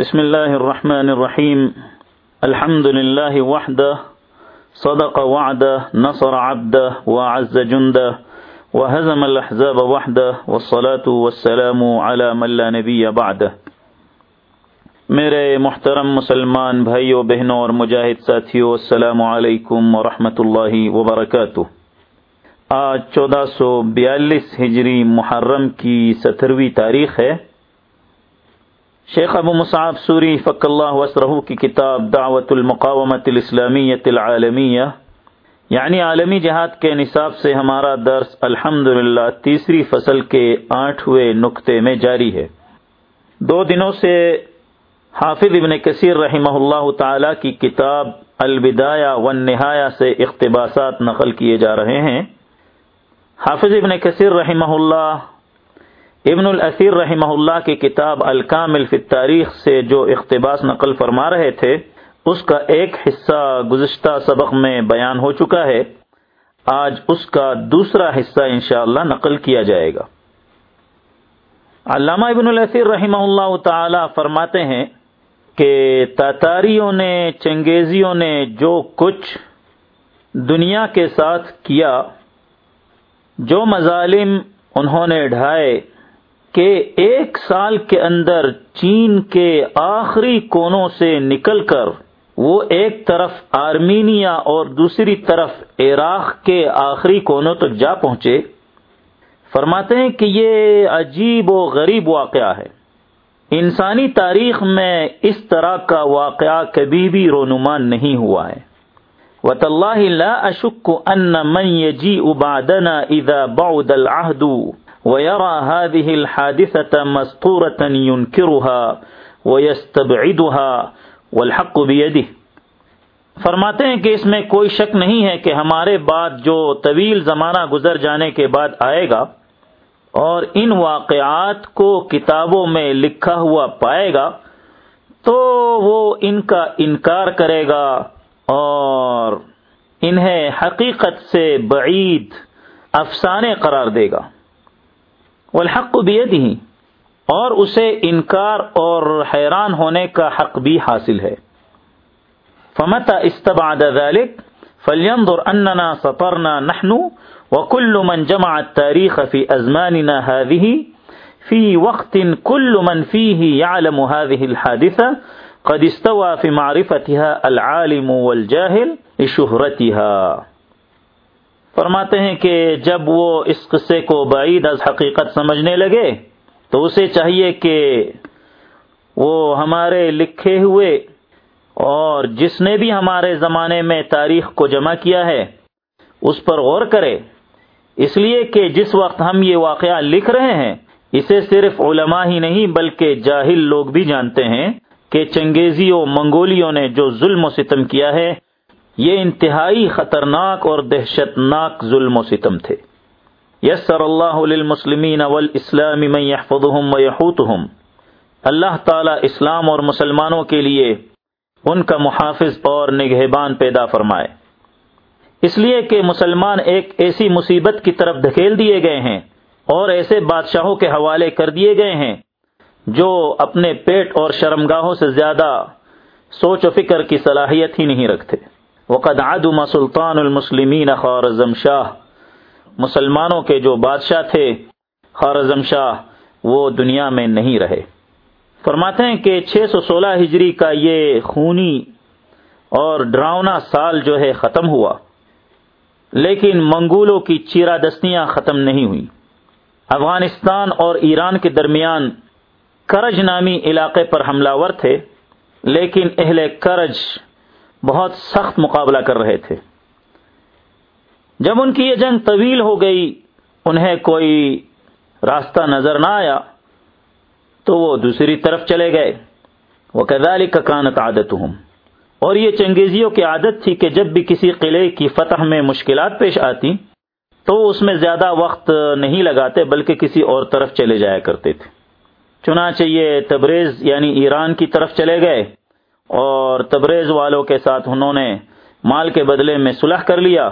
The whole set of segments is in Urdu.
بسم الله الرحمن الرحيم الحمد لله وحده صدق وعده نصر عبده وعز جنده وهزم الأحزاب وحده والصلاة والسلام على من لا نبي بعده میرے محترم مسلمان بھائیو، بہنوں اور مجاہد ساتھیو، السلام علیکم ورحمۃ اللہ وبرکاتہ۔ آج چودہ سو بیالیس ہجری محرم کی سترویں تاریخ ہے۔ شیخ ابو مصعب سوری فق اللہ وسرہ کی کتاب دعوت المقامت الاسلامیت العالمیہ۔ یعنی عالمی جہاد کے نصاب سے ہمارا درس الحمد تیسری فصل کے آٹھویں نقطے میں جاری ہے۔ دو دنوں سے حافظ ابن کثیر رحمہ اللہ تعالی کی کتاب البدایہ و نہایا سے اقتباسات نقل کیے جا رہے ہیں۔ حافظ ابن کثیر رحمہ اللہ ابن الاثیر رحمہ اللہ کی کتاب الکامل فی تاریخ سے جو اقتباس نقل فرما رہے تھے، اس کا ایک حصہ گزشتہ سبق میں بیان ہو چکا ہے۔ آج اس کا دوسرا حصہ انشاءاللہ نقل کیا جائے گا۔ علامہ ابن الاثیر رحمہ اللہ تعالی فرماتے ہیں کہ تاتاریوں نے، چنگیزیوں نے جو کچھ دنیا کے ساتھ کیا، جو مظالم انہوں نے ڈھائے کہ ایک سال کے اندر چین کے آخری کونوں سے نکل کر وہ ایک طرف آرمینیا اور دوسری طرف عراق کے آخری کونوں تک جا پہنچے، فرماتے ہیں کہ یہ عجیب و غریب واقعہ ہے۔ انسانی تاریخ میں اس طرح کا واقعہ کبھی بھی رونمان نہیں ہوا ہے۔ وط اللہ لا اشک ان من يجيء بعدنا اذا بعد العهد۔ ويرى هذه الحادثه مسطوره ينكرها ويستبعدها والحق بيده۔ فرماتے ہیں کہ اس میں کوئی شک نہیں ہے کہ ہمارے بعد جو طویل زمانہ گزر جانے کے بعد آئے گا اور ان واقعات کو کتابوں میں لکھا ہوا پائے گا تو وہ ان کا انکار کرے گا اور انہیں حقیقت سے بعید، افسانے قرار دے گا۔ والحق بید ہی اور اسے انکار اور حیران ہونے کا حق بھی حاصل ہے۔ فمت استبعد ذلك فلينظر اننا سطرنا نحن وكل من جمع التاريخ في أزماننا هذه، في وقت كل من فيه يعلم هذه الحادثة، قد استوى في معرفتها العالم والجاهل لشهرتها۔ فرماتے ہیں کہ جب وہ اس قصے کو بعید از حقیقت سمجھنے لگے، تو اسے چاہیے کہ وہ ہمارے لکھے ہوئے اور جس نے بھی ہمارے زمانے میں تاریخ کو جمع کیا ہے، اس پر غور کرے۔ اس لیے کہ جس وقت ہم یہ واقعہ لکھ رہے ہیں، اسے صرف علماء ہی نہیں، بلکہ جاہل لوگ بھی جانتے ہیں کہ چنگیزیوں منگولیوں نے جو ظلم و ستم کیا ہے یہ انتہائی خطرناک اور دہشت ناک ظلم و ستم تھے۔ یسر اللہ للمسلمین والاسلام من يحفظهم ويحوتهم اللہ تعالی اسلام اور مسلمانوں کے لیے ان کا محافظ اور نگہبان پیدا فرمائے۔ اس لیے کہ مسلمان ایک ایسی مصیبت کی طرف دھکیل دیے گئے ہیں اور ایسے بادشاہوں کے حوالے کر دیے گئے ہیں جو اپنے پیٹ اور شرمگاہوں سے زیادہ سوچ و فکر کی صلاحیت ہی نہیں رکھتے۔ وقد عدم سلطان المسلمین خارزم شاہ مسلمانوں کے جو بادشاہ تھے خارزم شاہ وہ دنیا میں نہیں رہے۔ فرماتے ہیں کہ چھ سو سولہ ہجری کا یہ خونی اور ڈراؤنا سال جو ہے ختم ہوا۔ لیکن منگولوں کی چیرا دستیاں ختم نہیں ہوئی افغانستان اور ایران کے درمیان کرج نامی علاقے پر حملہ ور تھے، لیکن اہل کرج بہت سخت مقابلہ کر رہے تھے۔ جب ان کی یہ جنگ طویل ہو گئی، انہیں کوئی راستہ نظر نہ آیا، تو وہ دوسری طرف چلے گئے۔ وہ کدالی کا کانت عادت ہوں اور یہ چنگیزیوں کی عادت تھی کہ جب بھی کسی قلعے کی فتح میں مشکلات پیش آتی، تو اس میں زیادہ وقت نہیں لگاتے، بلکہ کسی اور طرف چلے جایا کرتے تھے۔ چنانچہ یہ تبریز یعنی ایران کی طرف چلے گئے۔ اور تبریز والوں کے ساتھ انہوں نے مال کے بدلے میں صلح کر لیا۔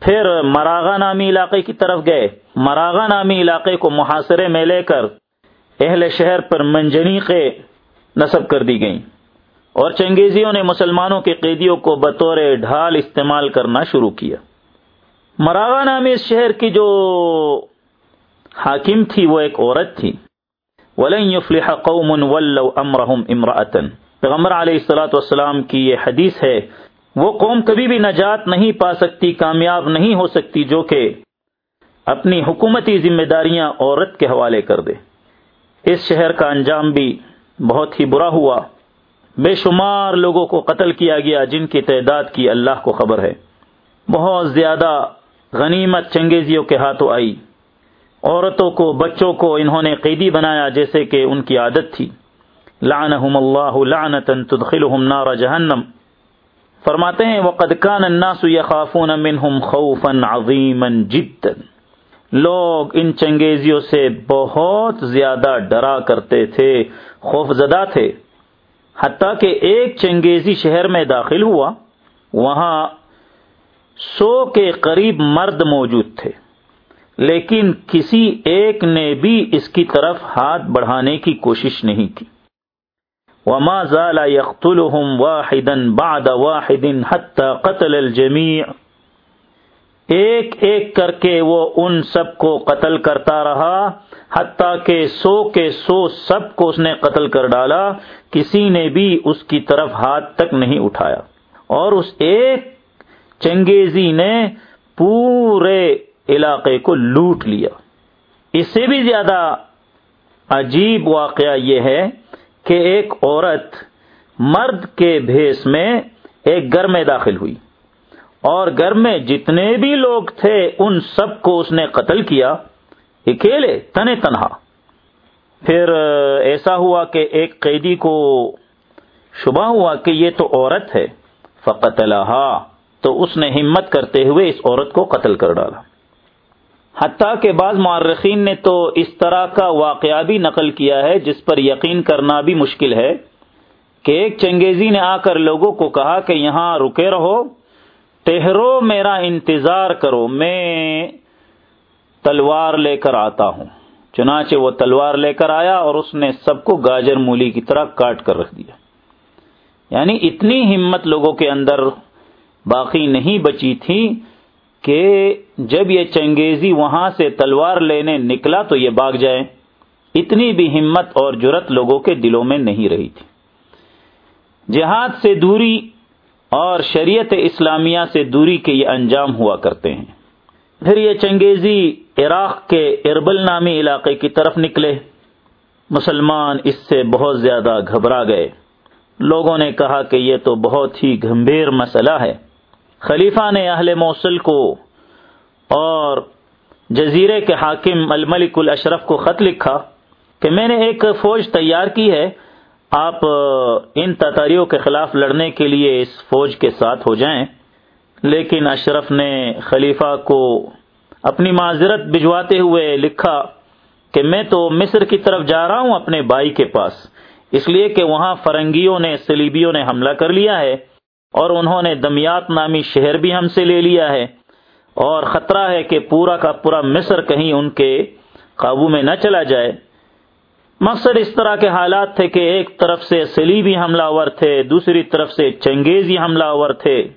پھر مراغا نامی علاقے کی طرف گئے۔ مراغا نامی علاقے کو محاصرے میں لے کر اہل شہر پر منجنی کے نصب کر دی گئیں۔ اور چنگیزیوں نے مسلمانوں کے قیدیوں کو بطور ڈھال استعمال کرنا شروع کیا۔ مراغا نامی اس شہر کی جو حاکم تھی وہ ایک عورت تھی۔ ولن يفلح قوم ولوا امرهم امرأة۔ پیغمبر علیہ السلاۃ والسلام کی یہ حدیث ہے، وہ قوم کبھی بھی نجات نہیں پا سکتی، کامیاب نہیں ہو سکتی، جو کہ اپنی حکومتی ذمہ داریاں عورت کے حوالے کر دے۔ اس شہر کا انجام بھی بہت ہی برا ہوا۔ بے شمار لوگوں کو قتل کیا گیا، جن کی تعداد کی اللہ کو خبر ہے۔ بہت زیادہ غنیمت چنگیزیوں کے ہاتھوں آئی۔ عورتوں کو، بچوں کو انہوں نے قیدی بنایا، جیسے کہ ان کی عادت تھی۔ لعنہم اللہ لعنتا تدخلہم نار جہنم فرماتے ہیں، وقد كان الناس يخافون منهم خوفا عظيما جدا. لوگ ان چنگیزیوں سے بہت زیادہ ڈرا کرتے تھے خوف زدہ تھے. حتیٰ کہ ایک چنگیزی شہر میں داخل ہوا، وہاں سو کے قریب مرد موجود تھے. لیکن کسی ایک نے بھی اس کی طرف ہاتھ بڑھانے کی کوشش نہیں کی۔ وما زال يقتلهم واحدا بعد واحد حتى قتل الجميع. ایک ایک کر کے وہ ان سب کو قتل کرتا رہا، حتیٰ کہ سو کے سو سب کو اس نے قتل کر ڈالا، کسی نے بھی اس کی طرف ہاتھ تک نہیں اٹھایا۔ اور اس ایک چنگیزی نے پورے علاقے کو لوٹ لیا۔ اس سے بھی زیادہ عجیب واقعہ یہ ہے کہ ایک عورت مرد کے بھیس میں ایک گھر میں داخل ہوئی اور گھر میں جتنے بھی لوگ تھے ان سب کو اس نے قتل کیا۔ اکیلے تنے تنہا۔ پھر، ایسا ہوا کہ ایک قیدی کو شبہ ہوا کہ یہ تو عورت ہے فقت تو اس نے ہمت کرتے ہوئے اس عورت کو قتل کر ڈالا۔ حتیٰ کہ بعض معرخین نے تو اس طرح کا واقعہ بھی نقل کیا ہے جس پر یقین کرنا بھی مشکل ہے کہ ایک چنگیزی نے آ کر لوگوں کو کہا کہ یہاں رکے رہو ٹہرو میرا انتظار کرو، میں تلوار لے کر آتا ہوں۔ چنانچہ وہ تلوار لے کر آیا اور اس نے سب کو گاجر مولی کی طرح کاٹ کر رکھ دیا۔ یعنی اتنی ہمت لوگوں کے اندر باقی نہیں بچی تھی کہ جب یہ چنگیزی وہاں سے تلوار لینے نکلا تو یہ باغ جائے۔ اتنی بھی ہمت اور جرت لوگوں کے دلوں میں نہیں رہی تھی۔ جہاد سے دوری اور شریعت اسلامیہ سے دوری کے یہ انجام ہوا کرتے ہیں۔ پھر یہ چنگیزی عراق کے اربل نامی علاقے کی طرف نکلے۔ مسلمان اس سے بہت زیادہ گھبرا گئے۔ لوگوں نے کہا کہ یہ تو بہت ہی گمبھیر مسئلہ ہے۔ خلیفہ نے اہل موصل کو اور جزیرے کے حاکم الملک الاشرف کو خط لکھا کہ میں نے ایک فوج تیار کی ہے، آپ ان تتاریوں کے خلاف لڑنے کے لیے اس فوج کے ساتھ ہو جائیں۔ لیکن اشرف نے خلیفہ کو اپنی معذرت بھجواتے ہوئے لکھا کہ میں تو مصر کی طرف جا رہا ہوں اپنے بھائی کے پاس، اس لیے کہ وہاں فرنگیوں نے سلیبیوں نے حملہ کر لیا ہے۔ اور انہوں نے دمیات نامی شہر بھی ہم سے لے لیا ہے۔ اور خطرہ ہے کہ پورا کا پورا مصر کہیں ان کے قابو میں نہ چلا جائے۔ مقصد اس طرح کے حالات تھے کہ ایک طرف سے سلیبی حملہ ور تھے، دوسری طرف سے چنگیزی حملہ ور تھے۔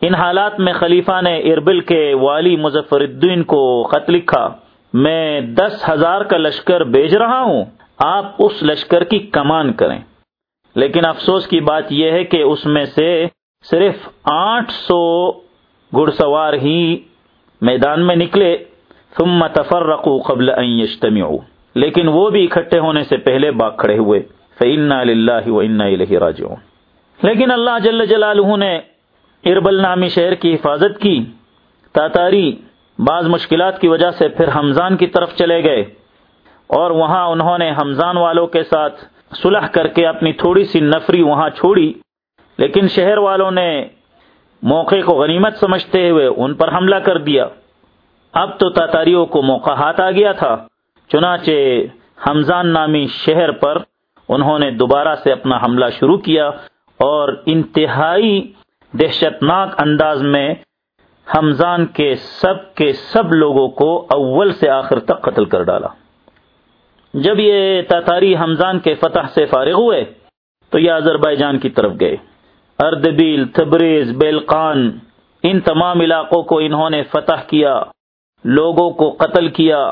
ان حالات میں خلیفہ نے اربل کے والی مظفر الدین کو خط لکھا، میں دس ہزار کا لشکر بھیج رہا ہوں، آپ اس لشکر کی کمان کریں۔ لیکن افسوس کی بات یہ ہے کہ اس میں سے صرف آٹھ سو گھڑ سوار ہی میدان میں نکلے، ثم تفرقوا قبل ان يجتمعوا لیکن وہ بھی اکٹھے ہونے سے پہلے باغ کھڑے ہوئے۔ فإنا للہ وإنا الیہ راجعون۔ لیکن اللہ جل جلالہ نے اربل نامی شہر کی حفاظت کی۔ تاتاری بعض مشکلات کی وجہ سے پھر حمزان کی طرف چلے گئے۔ اور وہاں انہوں نے حمزان والوں کے ساتھ صلح کر کے اپنی تھوڑی سی نفری وہاں چھوڑی۔ لیکن شہر والوں نے موقع کو غنیمت سمجھتے ہوئے ان پر حملہ کر دیا۔ اب تو تاتاریوں کو موقع ہاتھ آ گیا تھا۔ چنانچہ حمزان نامی شہر پر انہوں نے دوبارہ سے اپنا حملہ شروع کیا اور انتہائی دہشت ناک انداز میں حمزان کے سب کے سب لوگوں کو اول سے آخر تک قتل کر ڈالا۔ جب یہ تاتاری حمزان کے فتح سے فارغ ہوئے تو یہ آذربائیجان کی طرف گئے۔ اردبیل تبریز، بیلقان، ان تمام علاقوں کو انہوں نے فتح کیا، لوگوں کو قتل کیا،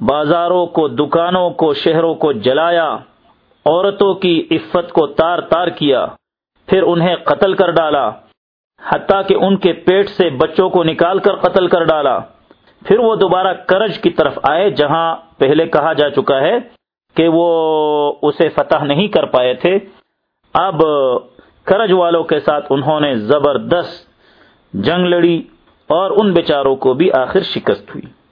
بازاروں کو، دکانوں کو، شہروں کو جلایا، عورتوں کی عفت کو تار تار کیا، پھر انہیں قتل کر ڈالا، حتیٰ کہ ان کے پیٹ سے بچوں کو نکال کر قتل کر ڈالا۔ پھر وہ دوبارہ کرج کی طرف آئے، جہاں پہلے کہا جا چکا ہے کہ وہ اسے فتح نہیں کر پائے تھے۔ اب کرج والوں کے ساتھ انہوں نے زبردست جنگ لڑی اور ان بیچاروں کو بھی آخر شکست ہوئی۔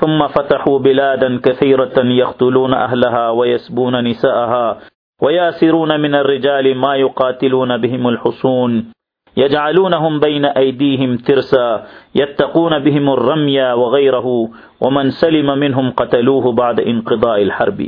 ثم فتحوا بلادا كثيرة يقتلون أهلها ويسبون نساءها وياسرون من الرجال ما يقاتلون بهم الحصون، يجعلونهم بين أيديهم ترسا، يتقون بهم الرمي وغيره، ومن سلم منهم قتلوه بعد انقضاء الحرب۔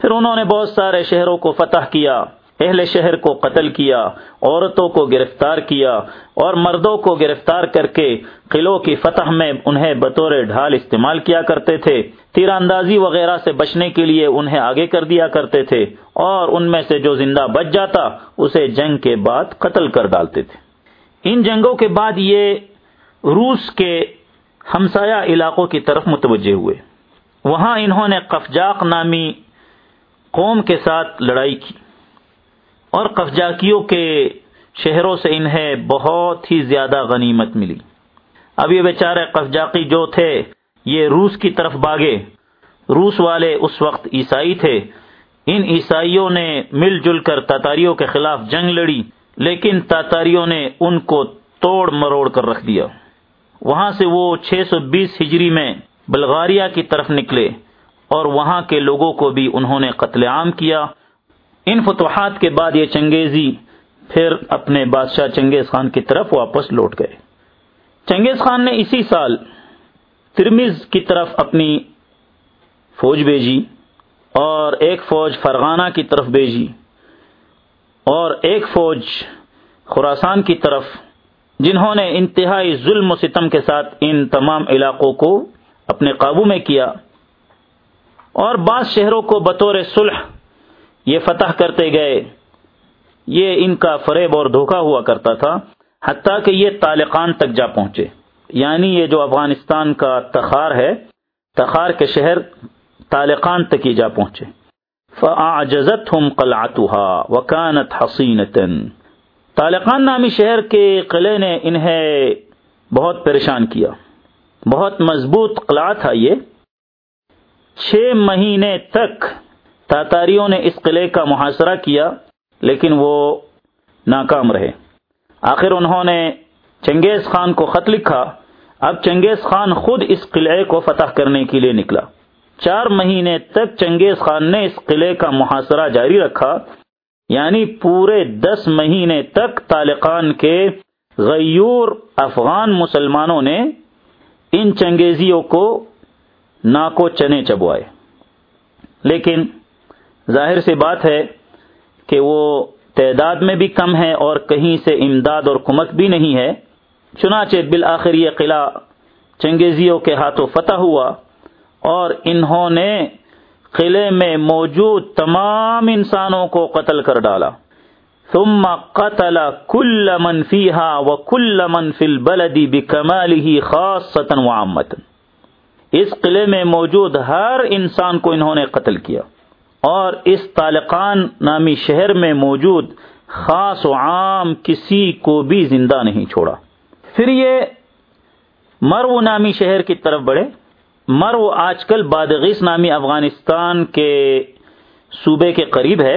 پھر انہوں نے بہت سارے شہروں کو فتح کیا۔ اہل شہر کو قتل کیا، عورتوں کو گرفتار کیا اور مردوں کو گرفتار کر کے قلعوں کی فتح میں انہیں بطور ڈھال استعمال کیا کرتے تھے۔ تیر اندازی وغیرہ سے بچنے کے لیے انہیں آگے کر دیا کرتے تھے اور ان میں سے جو زندہ بچ جاتا، اسے جنگ کے بعد قتل کر ڈالتے تھے۔ ان جنگوں کے بعد یہ روس کے ہمسایہ علاقوں کی طرف متوجہ ہوئے۔ وہاں انہوں نے قفجاق نامی قوم کے ساتھ لڑائی کی۔ اور قفجاکیوں کے شہروں سے انہیں بہت ہی زیادہ غنیمت ملی۔ اب یہ بیچارے قفجاقی جو تھے، یہ روس کی طرف باغے روس والے اس وقت عیسائی تھے۔ ان عیسائیوں نے مل جل کر تاتاریوں کے خلاف جنگ لڑی، لیکن تاتاریوں نے ان کو توڑ مروڑ کر رکھ دیا۔ وہاں سے وہ چھ سو بیس ہجری میں بلغاریہ کی طرف نکلے اور وہاں کے لوگوں کو بھی انہوں نے قتل عام کیا۔ ان فتوحات کے بعد یہ چنگیزی پھر اپنے بادشاہ چنگیز خان کی طرف واپس لوٹ گئے۔ چنگیز خان نے اسی سال ترمیز کی طرف اپنی فوج بھیجی اور ایک فوج فرغانہ کی طرف بھیجی اور ایک فوج خوراسان کی طرف، جنہوں نے انتہائی ظلم و ستم کے ساتھ ان تمام علاقوں کو اپنے قابو میں کیا اور بعض شہروں کو بطور صلح یہ فتح کرتے گئے۔ یہ ان کا فریب اور دھوکا ہوا کرتا تھا، حتیٰ کہ یہ تالقان تک جا پہنچے۔ یعنی یہ جو افغانستان کا تخار ہے، تخار کے شہر تالقان تک ہی جا پہنچے۔ فعجزت ہم قلعتها وکانت حسینت تالقان نامی شہر کے قلعے نے انہیں بہت پریشان کیا۔ بہت مضبوط قلعہ تھا یہ۔ چھ مہینے تک تاتاریوں نے اس قلعے کا محاصرہ کیا، لیکن وہ ناکام رہے۔ آخر انہوں نے چنگیز خان کو خط لکھا۔ اب چنگیز خان خود اس قلعے کو فتح کرنے کے لیے نکلا۔ چار مہینے تک چنگیز خان نے اس قلعے کا محاصرہ جاری رکھا۔ یعنی پورے دس مہینے تک طالقان کے غیور افغان مسلمانوں نے ان چنگیزیوں کو ناکو چنے چبوائے۔ لیکن ظاہر سی بات ہے کہ وہ تعداد میں بھی کم ہے اور کہیں سے امداد اور کمک بھی نہیں ہے۔ چنانچہ بالآخر یہ قلعہ چنگیزیوں کے ہاتھوں فتح ہوا اور انہوں نے قلعے میں موجود تمام انسانوں کو قتل کر ڈالا۔ ثم قتل كل من فيها وكل من في البلد بكماله خاصة وعامة۔ اس قلعے میں موجود ہر انسان کو انہوں نے قتل کیا۔ اور اس تالقان نامی شہر میں موجود خاص و عام کسی کو بھی زندہ نہیں چھوڑا۔ پھر یہ مرو نامی شہر کی طرف بڑھے۔ مرو آج کل بادغیس نامی افغانستان کے صوبے کے قریب ہے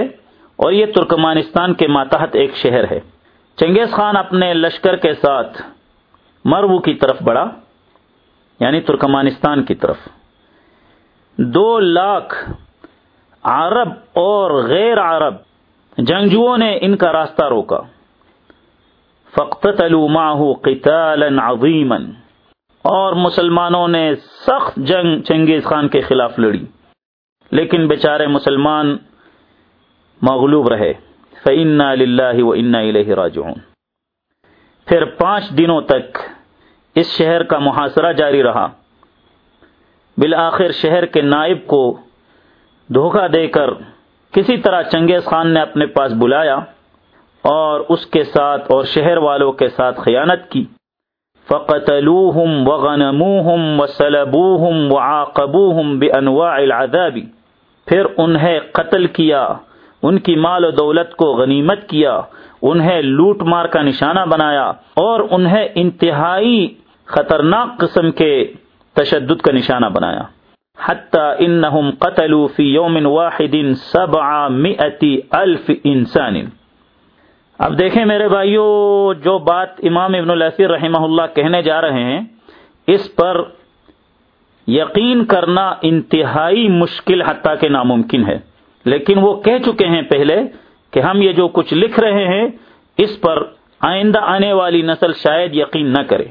اور یہ ترکمانستان کے ماتحت ایک شہر ہے۔ چنگیز خان اپنے لشکر کے ساتھ مرو کی طرف بڑھا یعنی ترکمانستان کی طرف۔ دو لاکھ عرب اور غیر عرب جنگجوؤں نے ان کا راستہ روکا۔ فقت قتالا عظیما۔ اور مسلمانوں نے سخت جنگ چنگیز خان کے خلاف لڑی۔ لیکن بیچارے مسلمان مغلوب رہے۔ فعنا للہ و انا الہ راجعون۔ پھر پانچ دنوں تک اس شہر کا محاصرہ جاری رہا۔ بالآخر شہر کے نائب کو دھوکہ دے کر کسی طرح چنگیز خان نے اپنے پاس بلایا اور اس کے ساتھ اور شہر والوں کے ساتھ خیانت کی۔ فقتلوهم وغنموهم وسلبوهم وعاقبوهم بانواع العذاب۔ پھر انہیں قتل کیا، ان کی مال و دولت کو غنیمت کیا، انہیں لوٹ مار کا نشانہ بنایا اور انہیں انتہائی خطرناک قسم کے تشدد کا نشانہ بنایا۔ حتی انہم قتلوا فی یوم واحد سبع مئتی الف انسان اب دیکھیں میرے بھائیوں جو بات امام ابن الاسیر رحمہ اللہ کہنے جا رہے ہیں، اس پر یقین کرنا انتہائی مشکل حتیٰ کہ ناممکن ہے۔ لیکن وہ کہہ چکے ہیں پہلے کہ ہم یہ جو کچھ لکھ رہے ہیں، اس پر آئندہ آنے والی نسل شاید یقین نہ کرے۔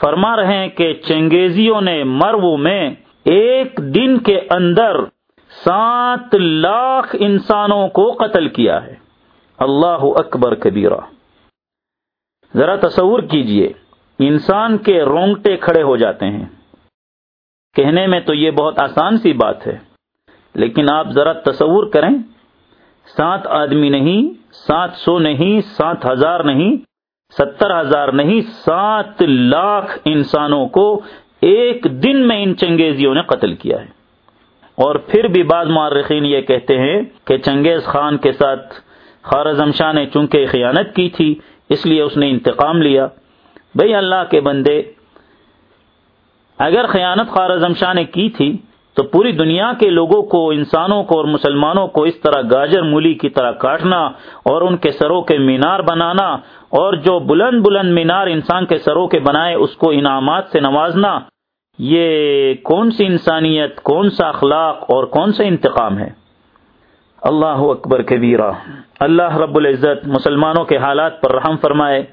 فرما رہے ہیں کہ چنگیزیوں نے مرو میں ایک دن کے اندر سات لاکھ انسانوں کو قتل کیا ہے۔ اللہ اکبر کبیرہ۔ ذرا تصور کیجیے، انسان کے رونگٹے کھڑے ہو جاتے ہیں۔ کہنے میں تو یہ بہت آسان سی بات ہے، لیکن آپ ذرا تصور کریں، سات آدمی نہیں، سات سو نہیں، سات ہزار نہیں، ستر ہزار نہیں، سات لاکھ انسانوں کو ایک دن میں ان چنگیزیوں نے قتل کیا ہے۔ اور پھر بھی بعض معرخین یہ کہتے ہیں کہ چنگیز خان کے ساتھ خارزم شاہ نے چونکہ خیانت کی تھی، اس لیے اس نے انتقام لیا۔ بھئی اللہ کے بندے، اگر خیانت خارزم شاہ نے کی تھی، تو پوری دنیا کے لوگوں کو، انسانوں کو اور مسلمانوں کو اس طرح گاجر مولی کی طرح کاٹنا اور ان کے سروں کے مینار بنانا اور جو بلند بلند مینار انسان کے سروں کے بنائے، اس کو انعامات سے نوازنا یہ کون سی انسانیت، کون سا اخلاق اور کون سا انتقام ہے؟ اللہ اکبر کبیرہ، اللہ رب العزت مسلمانوں کے حالات پر رحم فرمائے۔